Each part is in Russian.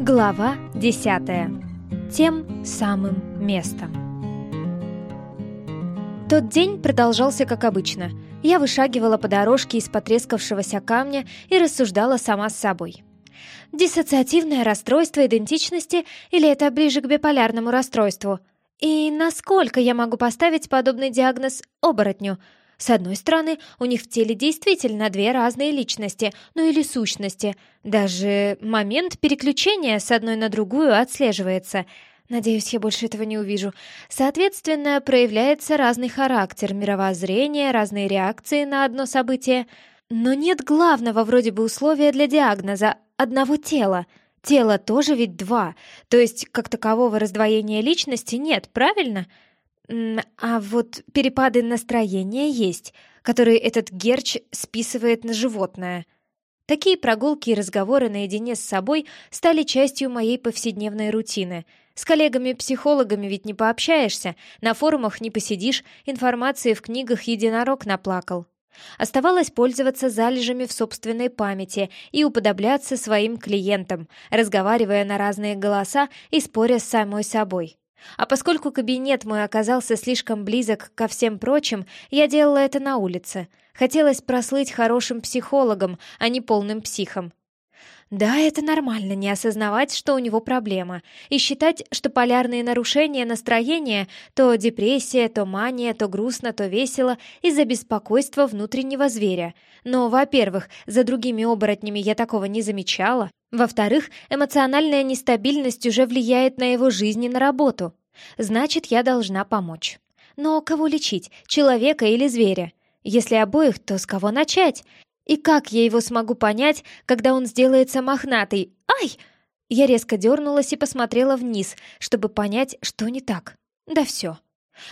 Глава 10. Тем самым местом. Тот день продолжался как обычно. Я вышагивала по дорожке из потрескавшегося камня и рассуждала сама с собой. Диссоциативное расстройство идентичности или это ближе к биполярному расстройству? И насколько я могу поставить подобный диагноз оборотню – с одной стороны, у них в теле действительно две разные личности, ну или сущности. Даже момент переключения с одной на другую отслеживается. Надеюсь, я больше этого не увижу. Соответственно, проявляется разный характер, мировоззрение, разные реакции на одно событие. Но нет главного вроде бы условия для диагноза — одного тела. Тело тоже ведь два, то есть как такового раздвоения личности нет, правильно? — а вот перепады настроения есть, которые этот Герч списывает на животное. Такие прогулки и разговоры наедине с собой стали частью моей повседневной рутины. С коллегами-психологами ведь не пообщаешься, на форумах не посидишь, информации в книгах единорог наплакал. Оставалось пользоваться залежами в собственной памяти и уподобляться своим клиентам, разговаривая на разные голоса и споря с самой собой. А поскольку кабинет мой оказался слишком близок ко всем прочим, я делала это на улице. Хотелось прослыть хорошим психологом, а не полным психом. Да, это нормально не осознавать, что у него проблема, и считать, что полярные нарушения настроения то депрессия, то мания, то грустно, то весело из-за беспокойства внутреннего зверя. Но, во-первых, за другими оборотнями я такого не замечала. Во-вторых, эмоциональная нестабильность уже влияет на его жизнь и на работу. Значит, я должна помочь. Но кого лечить, человека или зверя? Если обоих, то с кого начать? И как я его смогу понять, когда он сделается мохнатый? Ай! Я резко дернулась и посмотрела вниз, чтобы понять, что не так. Да все.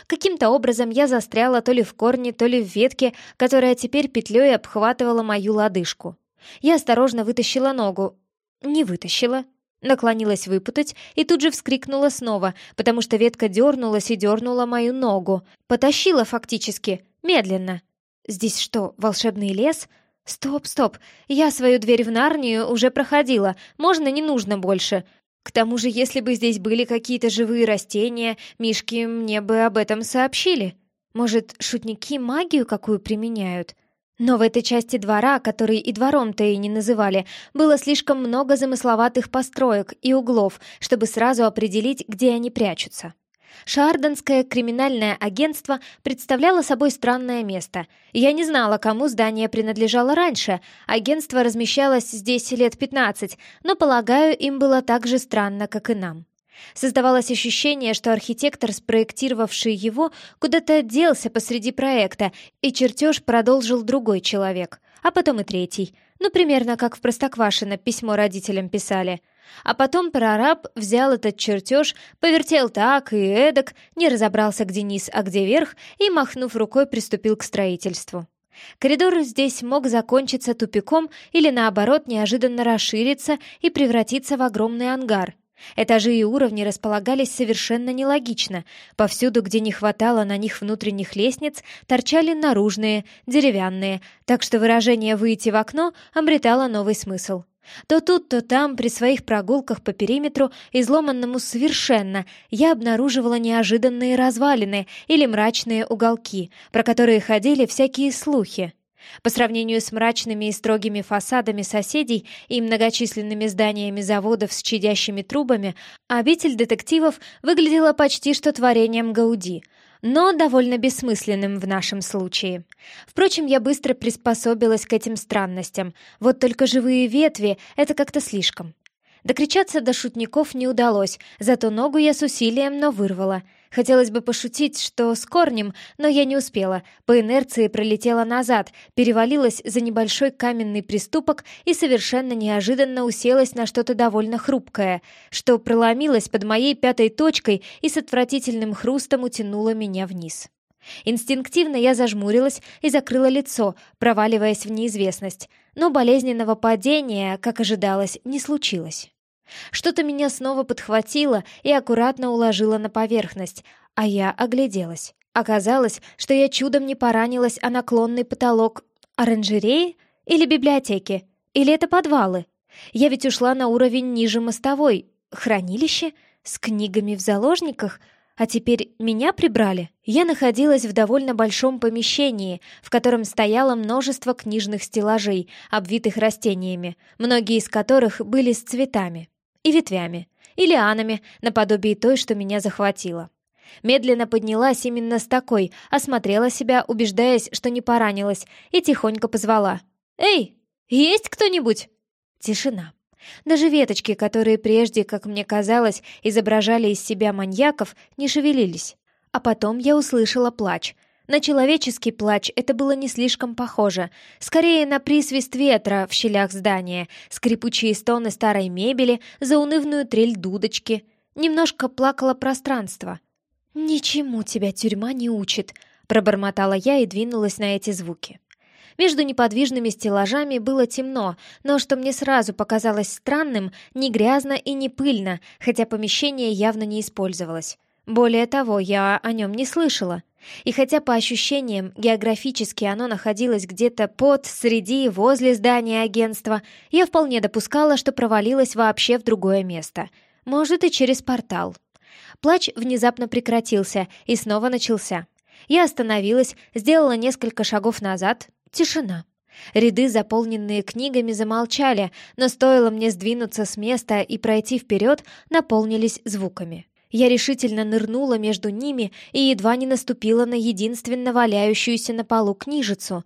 Каким-то образом я застряла то ли в корне, то ли в ветке, которая теперь петлей обхватывала мою лодыжку. Я осторожно вытащила ногу. Не вытащила. Наклонилась выпутать и тут же вскрикнула снова, потому что ветка дернулась и дернула мою ногу. Потащила фактически, медленно. Здесь что, волшебный лес? «Стоп, стоп! Я свою дверь в Нарнию уже проходила, можно не нужно больше. К тому же, если бы здесь были какие-то живые растения, мишки мне бы об этом сообщили. Может, шутники магию какую применяют?» Но в этой части двора, который и двором-то и не называли, было слишком много замысловатых построек и углов, чтобы сразу определить, где они прячутся. Шардонское криминальное агентство представляло собой странное место. Я не знала, кому здание принадлежало раньше. Агентство размещалось здесь лет 15, но, полагаю, им было так же странно, как и нам. Создавалось ощущение, что архитектор, спроектировавший его, куда-то делся посреди проекта, и чертеж продолжил другой человек, а потом и третий. Ну, примерно как в Простоквашино письмо родителям писали – а потом прораб взял этот чертеж, повертел так и эдак, не разобрался, где низ, а где верх, и, махнув рукой, приступил к строительству. Коридор здесь мог закончиться тупиком или, наоборот, неожиданно расшириться и превратиться в огромный ангар. Этажи и уровни располагались совершенно нелогично. Повсюду, где не хватало на них внутренних лестниц, торчали наружные, деревянные, так что выражение «выйти в окно» обретало новый смысл. То тут, то там, при своих прогулках по периметру, изломанному совершенно, я обнаруживала неожиданные развалины или мрачные уголки, про которые ходили всякие слухи. По сравнению с мрачными и строгими фасадами соседей и многочисленными зданиями заводов с чадящими трубами, обитель детективов выглядела почти что творением Гауди — но довольно бессмысленным в нашем случае. Впрочем, я быстро приспособилась к этим странностям, вот только живые ветви — это как-то слишком. Докричаться до шутников не удалось, зато ногу я с усилием, но вырвала. Хотелось бы пошутить, что с корнем, но я не успела. По инерции пролетела назад, перевалилась за небольшой каменный приступок и совершенно неожиданно уселась на что-то довольно хрупкое, что проломилось под моей пятой точкой и с отвратительным хрустом утянуло меня вниз. Инстинктивно я зажмурилась и закрыла лицо, проваливаясь в неизвестность, но болезненного падения, как ожидалось, не случилось. Что-то меня снова подхватило и аккуратно уложило на поверхность, а я огляделась. Оказалось, что я чудом не поранилась о наклонный потолок оранжереи или библиотеки, или это подвалы. Я ведь ушла на уровень ниже мостовой. Хранилище? С книгами в заложниках? А теперь меня прибрали? Я находилась в довольно большом помещении, в котором стояло множество книжных стеллажей, обвитых растениями, многие из которых были с цветами и ветвями, и лианами, наподобие той, что меня захватила. Медленно поднялась именно с такой, осмотрела себя, убеждаясь, что не поранилась, и тихонько позвала. «Эй, есть кто-нибудь?» Тишина. Даже веточки, которые прежде, как мне казалось, изображали из себя маньяков, не шевелились. А потом я услышала плач. На человеческий плач это было не слишком похоже. Скорее на присвист ветра в щелях здания, скрипучие стоны старой мебели, заунывную трель дудочки. Немножко плакало пространство. «Ничему тебя тюрьма не учит», — пробормотала я и двинулась на эти звуки. Между неподвижными стеллажами было темно, но что мне сразу показалось странным, не грязно и не пыльно, хотя помещение явно не использовалось. Более того, я о нем не слышала. И хотя по ощущениям географически оно находилось где-то под, среди, возле здания агентства, я вполне допускала, что провалилась вообще в другое место. Может, и через портал. Плач внезапно прекратился и снова начался. Я остановилась, сделала несколько шагов назад, Тишина. Ряды, заполненные книгами, замолчали, но стоило мне сдвинуться с места и пройти вперед, наполнились звуками. Я решительно нырнула между ними и едва не наступила на единственно валяющуюся на полу книжицу.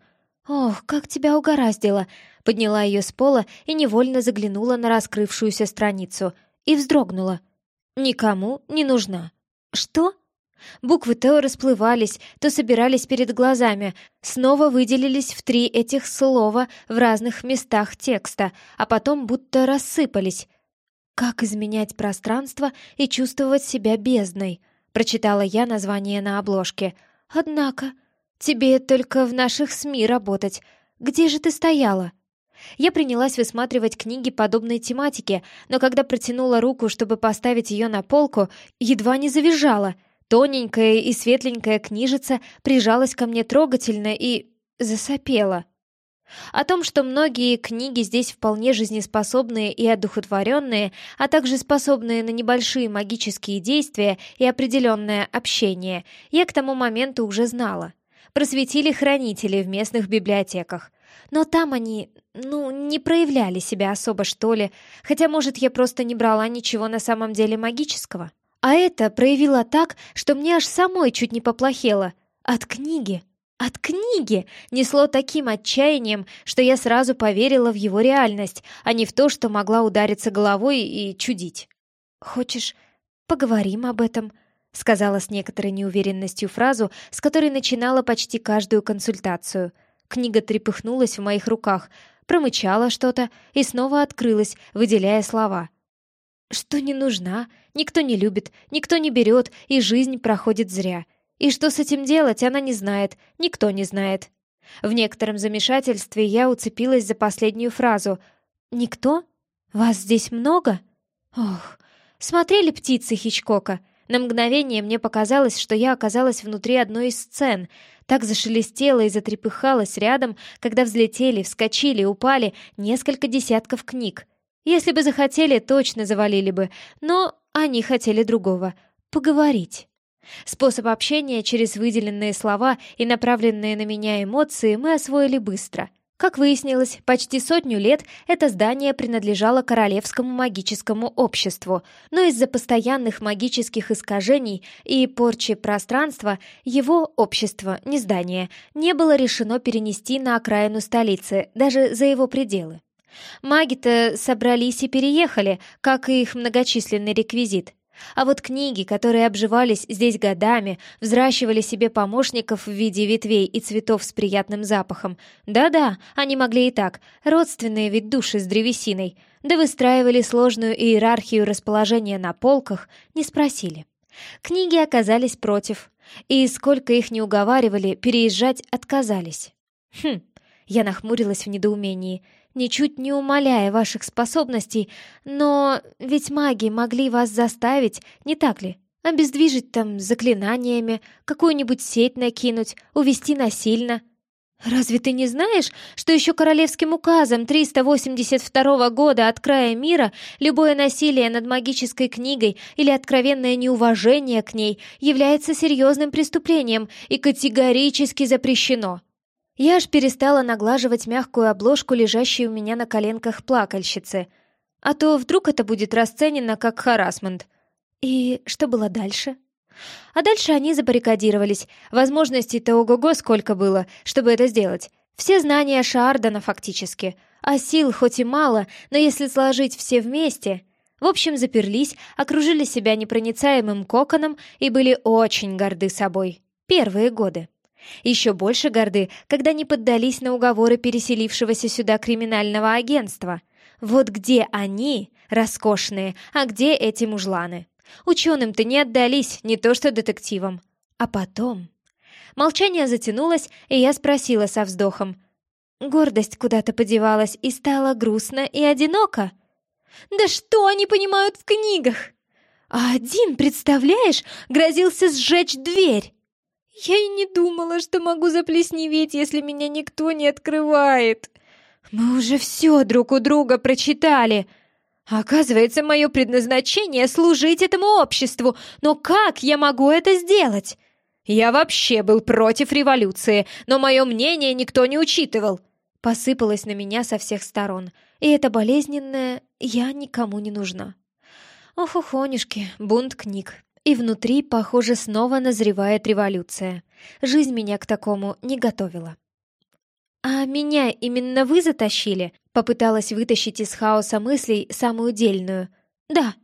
«Ох, как тебя угораздило!» Подняла ее с пола и невольно заглянула на раскрывшуюся страницу. И вздрогнула. «Никому не нужна». «Что?» Буквы то расплывались, то собирались перед глазами, снова выделились в три этих слова в разных местах текста, а потом будто рассыпались. «Как изменять пространство и чувствовать себя бездной?» — прочитала я название на обложке. «Однако, тебе только в наших СМИ работать. Где же ты стояла?» Я принялась высматривать книги подобной тематики, но когда протянула руку, чтобы поставить ее на полку, едва не завизжала — Тоненькая и светленькая книжица прижалась ко мне трогательно и... засопела. О том, что многие книги здесь вполне жизнеспособные и одухотворенные, а также способные на небольшие магические действия и определенное общение, я к тому моменту уже знала. Просветили хранители в местных библиотеках. Но там они, ну, не проявляли себя особо, что ли, хотя, может, я просто не брала ничего на самом деле магического. А это проявило так, что мне аж самой чуть не поплохело. От книги. От книги несло таким отчаянием, что я сразу поверила в его реальность, а не в то, что могла удариться головой и чудить. «Хочешь, поговорим об этом?» — сказала с некоторой неуверенностью фразу, с которой начинала почти каждую консультацию. Книга трепыхнулась в моих руках, промычала что-то и снова открылась, выделяя слова — что не нужна, никто не любит, никто не берет, и жизнь проходит зря. И что с этим делать, она не знает, никто не знает. В некотором замешательстве я уцепилась за последнюю фразу. «Никто? Вас здесь много?» Ох, смотрели птицы Хичкока. На мгновение мне показалось, что я оказалась внутри одной из сцен. Так зашелестела и затрепыхалась рядом, когда взлетели, вскочили, упали несколько десятков книг. Если бы захотели, точно завалили бы, но они хотели другого — поговорить. Способ общения через выделенные слова и направленные на меня эмоции мы освоили быстро. Как выяснилось, почти сотню лет это здание принадлежало Королевскому магическому обществу, но из-за постоянных магических искажений и порчи пространства его общество, не здание, не было решено перенести на окраину столицы, даже за его пределы. Маги-то собрались и переехали, как и их многочисленный реквизит. А вот книги, которые обживались здесь годами, взращивали себе помощников в виде ветвей и цветов с приятным запахом. Да-да, они могли и так, родственные ведь души с древесиной. Да выстраивали сложную иерархию расположения на полках, не спросили. Книги оказались против, и сколько их не уговаривали, переезжать отказались. Хм, я нахмурилась в недоумении – ничуть не умаляя ваших способностей, но ведь маги могли вас заставить, не так ли? Обездвижить там заклинаниями, какую-нибудь сеть накинуть, увести насильно. «Разве ты не знаешь, что еще королевским указом 382 года от края мира любое насилие над магической книгой или откровенное неуважение к ней является серьезным преступлением и категорически запрещено?» Я аж перестала наглаживать мягкую обложку, лежащей у меня на коленках плакальщицы. А то вдруг это будет расценено как харасмент. И что было дальше? А дальше они забаррикадировались. Возможностей-то ого-го сколько было, чтобы это сделать. Все знания Шардана фактически. А сил хоть и мало, но если сложить все вместе... В общем, заперлись, окружили себя непроницаемым коконом и были очень горды собой. Первые годы. Еще больше горды, когда не поддались на уговоры переселившегося сюда криминального агентства. Вот где они, роскошные, а где эти мужланы? Ученым-то не отдались, не то что детективам. А потом... Молчание затянулось, и я спросила со вздохом. Гордость куда-то подевалась, и стало грустно и одиноко. «Да что они понимают в книгах?» А один, представляешь, грозился сжечь дверь. Я и не думала, что могу заплесневеть, если меня никто не открывает. Мы уже все друг у друга прочитали. Оказывается, мое предназначение — служить этому обществу, но как я могу это сделать? Я вообще был против революции, но мое мнение никто не учитывал. Посыпалось на меня со всех сторон, и это болезненное «я никому не нужна». Ох, ухонюшки, бунт книг. И внутри, похоже, снова назревает революция. Жизнь меня к такому не готовила. «А меня именно вы затащили?» Попыталась вытащить из хаоса мыслей самую дельную. «Да,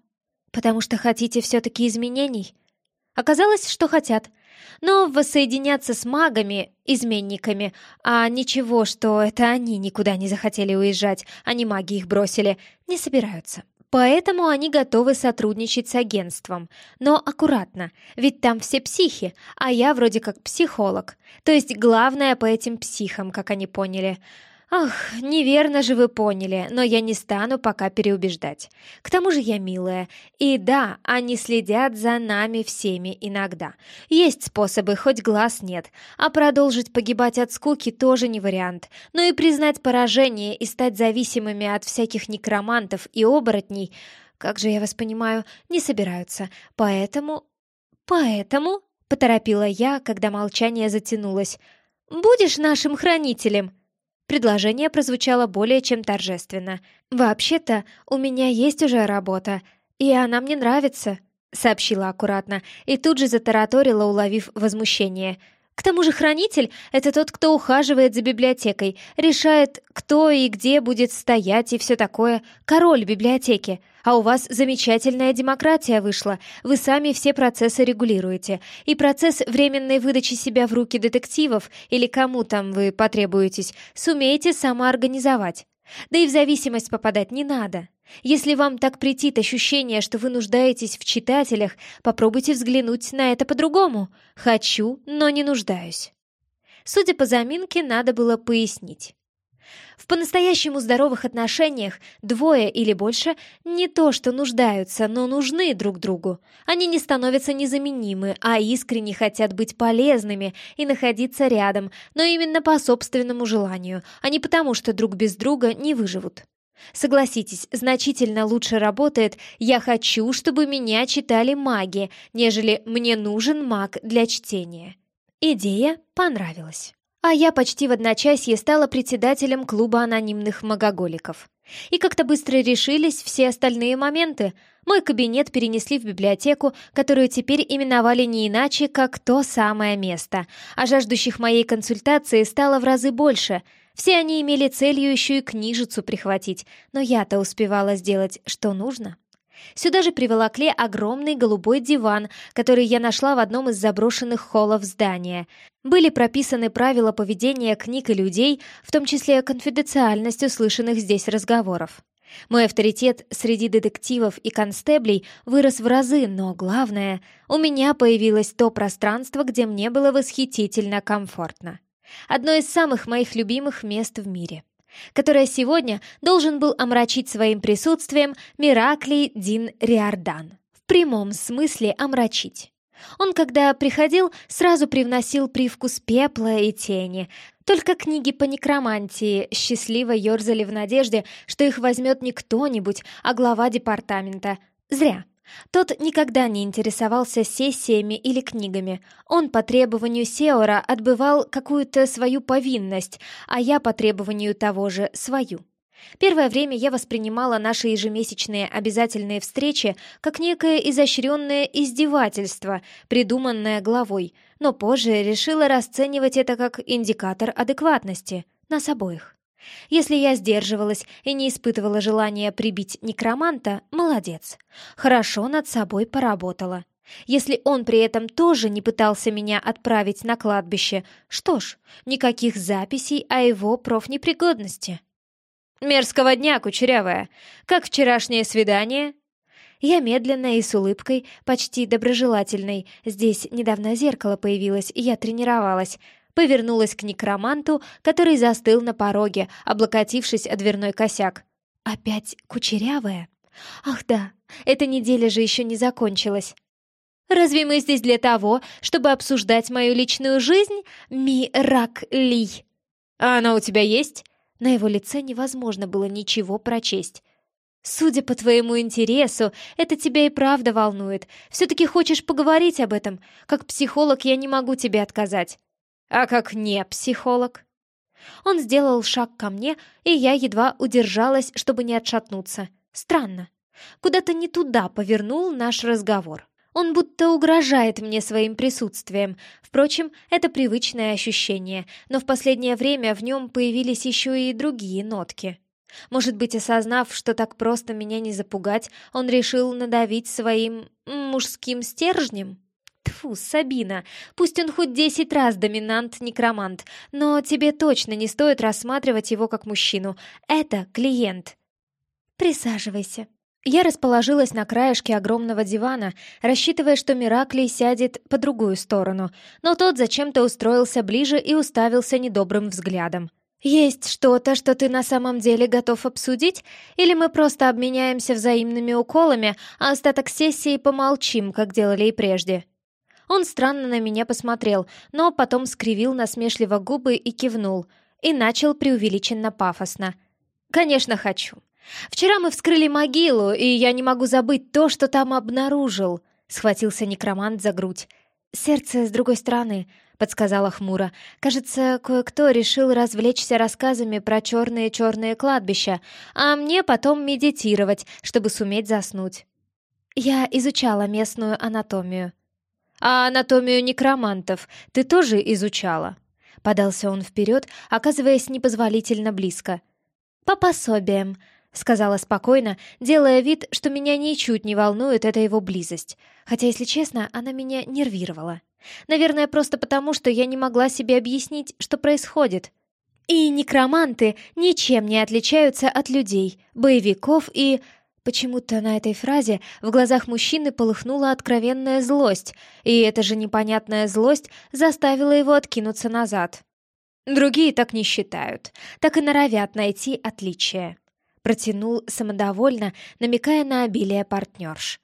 потому что хотите все-таки изменений?» Оказалось, что хотят. Но воссоединяться с магами, изменниками, а ничего, что это они никуда не захотели уезжать, а не маги их бросили, не собираются. Поэтому они готовы сотрудничать с агентством. Но аккуратно, ведь там все психи, а я вроде как психолог. То есть главное по этим психам, как они поняли. Ах, неверно же вы поняли, но я не стану пока переубеждать. К тому же я милая. И да, они следят за нами всеми иногда. Есть способы, хоть глаз нет. А продолжить погибать от скуки тоже не вариант. Но и признать поражение и стать зависимыми от всяких некромантов и оборотней, как же я вас понимаю, не собираются. Поэтому... Поэтому... Поторопила я, когда молчание затянулось. «Будешь нашим хранителем?» Предложение прозвучало более чем торжественно. «Вообще-то, у меня есть уже работа, и она мне нравится», — сообщила аккуратно, и тут же затараторила, уловив возмущение. «К тому же хранитель — это тот, кто ухаживает за библиотекой, решает, кто и где будет стоять и все такое. Король библиотеки. А у вас замечательная демократия вышла. Вы сами все процессы регулируете. И процесс временной выдачи себя в руки детективов или кому там вы потребуетесь, сумеете самоорганизовать. Да и в зависимость попадать не надо. Если вам так претит ощущение, что вы нуждаетесь в читателях, попробуйте взглянуть на это по-другому. Хочу, но не нуждаюсь. Судя по заминке, надо было пояснить. В по-настоящему здоровых отношениях двое или больше не то что нуждаются, но нужны друг другу. Они не становятся незаменимы, а искренне хотят быть полезными и находиться рядом, но именно по собственному желанию, а не потому, что друг без друга не выживут. Согласитесь, значительно лучше работает «я хочу, чтобы меня читали маги», нежели «мне нужен маг для чтения». Идея понравилась а я почти в одночасье стала председателем клуба анонимных магоголиков. И как-то быстро решились все остальные моменты. Мой кабинет перенесли в библиотеку, которую теперь именовали не иначе, как то самое место, а жаждущих моей консультации стало в разы больше. Все они имели целью еще и книжицу прихватить, но я-то успевала сделать, что нужно. Сюда же приволокли огромный голубой диван, который я нашла в одном из заброшенных холлов здания. Были прописаны правила поведения книг и людей, в том числе конфиденциальность услышанных здесь разговоров. Мой авторитет среди детективов и констеблей вырос в разы, но главное, у меня появилось то пространство, где мне было восхитительно комфортно. Одно из самых моих любимых мест в мире — которое сегодня должен был омрачить своим присутствием Мираклий Дин Риордан. В прямом смысле омрачить. Он, когда приходил, сразу привносил привкус пепла и тени, Только книги по некромантии счастливо ерзали в надежде, что их возьмет не кто-нибудь, а глава департамента. Зря. Тот никогда не интересовался сессиями или книгами. Он по требованию Сеора отбывал какую-то свою повинность, а я по требованию того же свою. Первое время я воспринимала наши ежемесячные обязательные встречи как некое изощренное издевательство, придуманное главой, но позже решила расценивать это как индикатор адекватности нас обоих. Если я сдерживалась и не испытывала желания прибить некроманта, молодец. Хорошо над собой поработала. Если он при этом тоже не пытался меня отправить на кладбище, что ж, никаких записей о его профнепригодности. «Мерзкого дня, кучерявая! Как вчерашнее свидание?» Я медленно и с улыбкой, почти доброжелательной, здесь недавно зеркало появилось, и я тренировалась, повернулась к некроманту, который застыл на пороге, облокотившись о дверной косяк. «Опять кучерявая? Ах да, эта неделя же еще не закончилась!» «Разве мы здесь для того, чтобы обсуждать мою личную жизнь, Ми-Рак-Ли?» «А она у тебя есть?» На его лице невозможно было ничего прочесть. «Судя по твоему интересу, это тебя и правда волнует. Все-таки хочешь поговорить об этом? Как психолог я не могу тебе отказать». А как не психолог? Он сделал шаг ко мне, и я едва удержалась, чтобы не отшатнуться. Странно. Куда-то не туда повернул наш разговор. Он будто угрожает мне своим присутствием. Впрочем, это привычное ощущение, но в последнее время в нем появились еще и другие нотки. Может быть, осознав, что так просто меня не запугать, он решил надавить своим мужским стержнем? Тфу, Сабина, пусть он хоть десять раз доминант-некромант, но тебе точно не стоит рассматривать его как мужчину. Это клиент. Присаживайся. Я расположилась на краешке огромного дивана, рассчитывая, что Мираклий сядет по другую сторону, но тот зачем-то устроился ближе и уставился недобрым взглядом. «Есть что-то, что ты на самом деле готов обсудить? Или мы просто обменяемся взаимными уколами, а остаток сессии помолчим, как делали и прежде?» Он странно на меня посмотрел, но потом скривил насмешливо губы и кивнул. И начал преувеличенно пафосно. «Конечно, хочу. Вчера мы вскрыли могилу, и я не могу забыть то, что там обнаружил», — схватился некромант за грудь. «Сердце с другой стороны», — подсказала хмуро. «Кажется, кое-кто решил развлечься рассказами про черные-черные кладбища, а мне потом медитировать, чтобы суметь заснуть». Я изучала местную анатомию. «А анатомию некромантов ты тоже изучала?» Подался он вперед, оказываясь непозволительно близко. «По пособиям», — сказала спокойно, делая вид, что меня ничуть не волнует эта его близость. Хотя, если честно, она меня нервировала. Наверное, просто потому, что я не могла себе объяснить, что происходит. И некроманты ничем не отличаются от людей, боевиков и Почему-то на этой фразе в глазах мужчины полыхнула откровенная злость, и эта же непонятная злость заставила его откинуться назад. «Другие так не считают, так и норовят найти отличия», протянул самодовольно, намекая на обилие партнерш.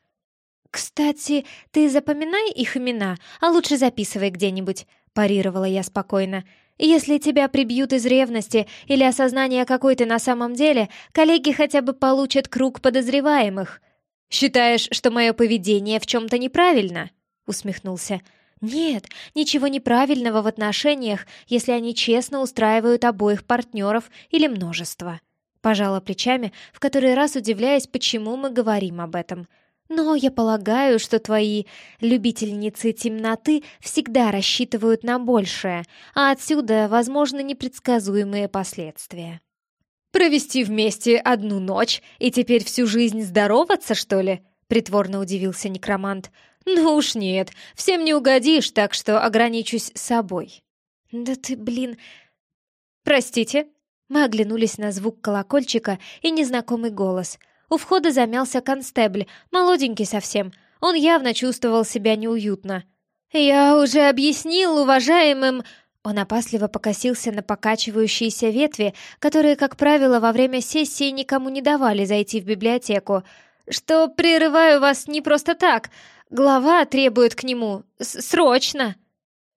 «Кстати, ты запоминай их имена, а лучше записывай где-нибудь», парировала я спокойно. Если тебя прибьют из ревности или осознания какой ты на самом деле, коллеги хотя бы получат круг подозреваемых. Считаешь, что мое поведение в чем-то неправильно?» — усмехнулся. «Нет, ничего неправильного в отношениях, если они честно устраивают обоих партнеров или множество». Пожала плечами, в который раз удивляясь, почему мы говорим об этом — но я полагаю, что твои любительницы темноты всегда рассчитывают на большее, а отсюда возможны непредсказуемые последствия. «Провести вместе одну ночь и теперь всю жизнь здороваться, что ли?» — притворно удивился некромант. «Ну уж нет, всем не угодишь, так что ограничусь собой». «Да ты, блин...» «Простите?» Мы оглянулись на звук колокольчика и незнакомый голос — у входа замялся констебль, молоденький совсем. Он явно чувствовал себя неуютно. «Я уже объяснил уважаемым...» Он опасливо покосился на покачивающиеся ветви, которые, как правило, во время сессии никому не давали зайти в библиотеку, что прерываю вас не просто так. Глава требует к нему. С Срочно!»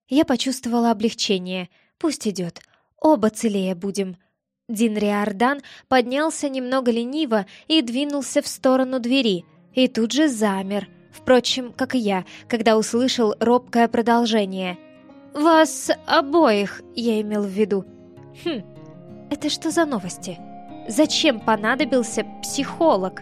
Я почувствовала облегчение. Пусть идет. оба целее будем». Дин Риордан поднялся немного лениво и двинулся в сторону двери, и тут же замер, впрочем, как и я, когда услышал робкое продолжение. «Вас обоих, я имел в виду». «Хм, это что за новости? Зачем понадобился психолог?»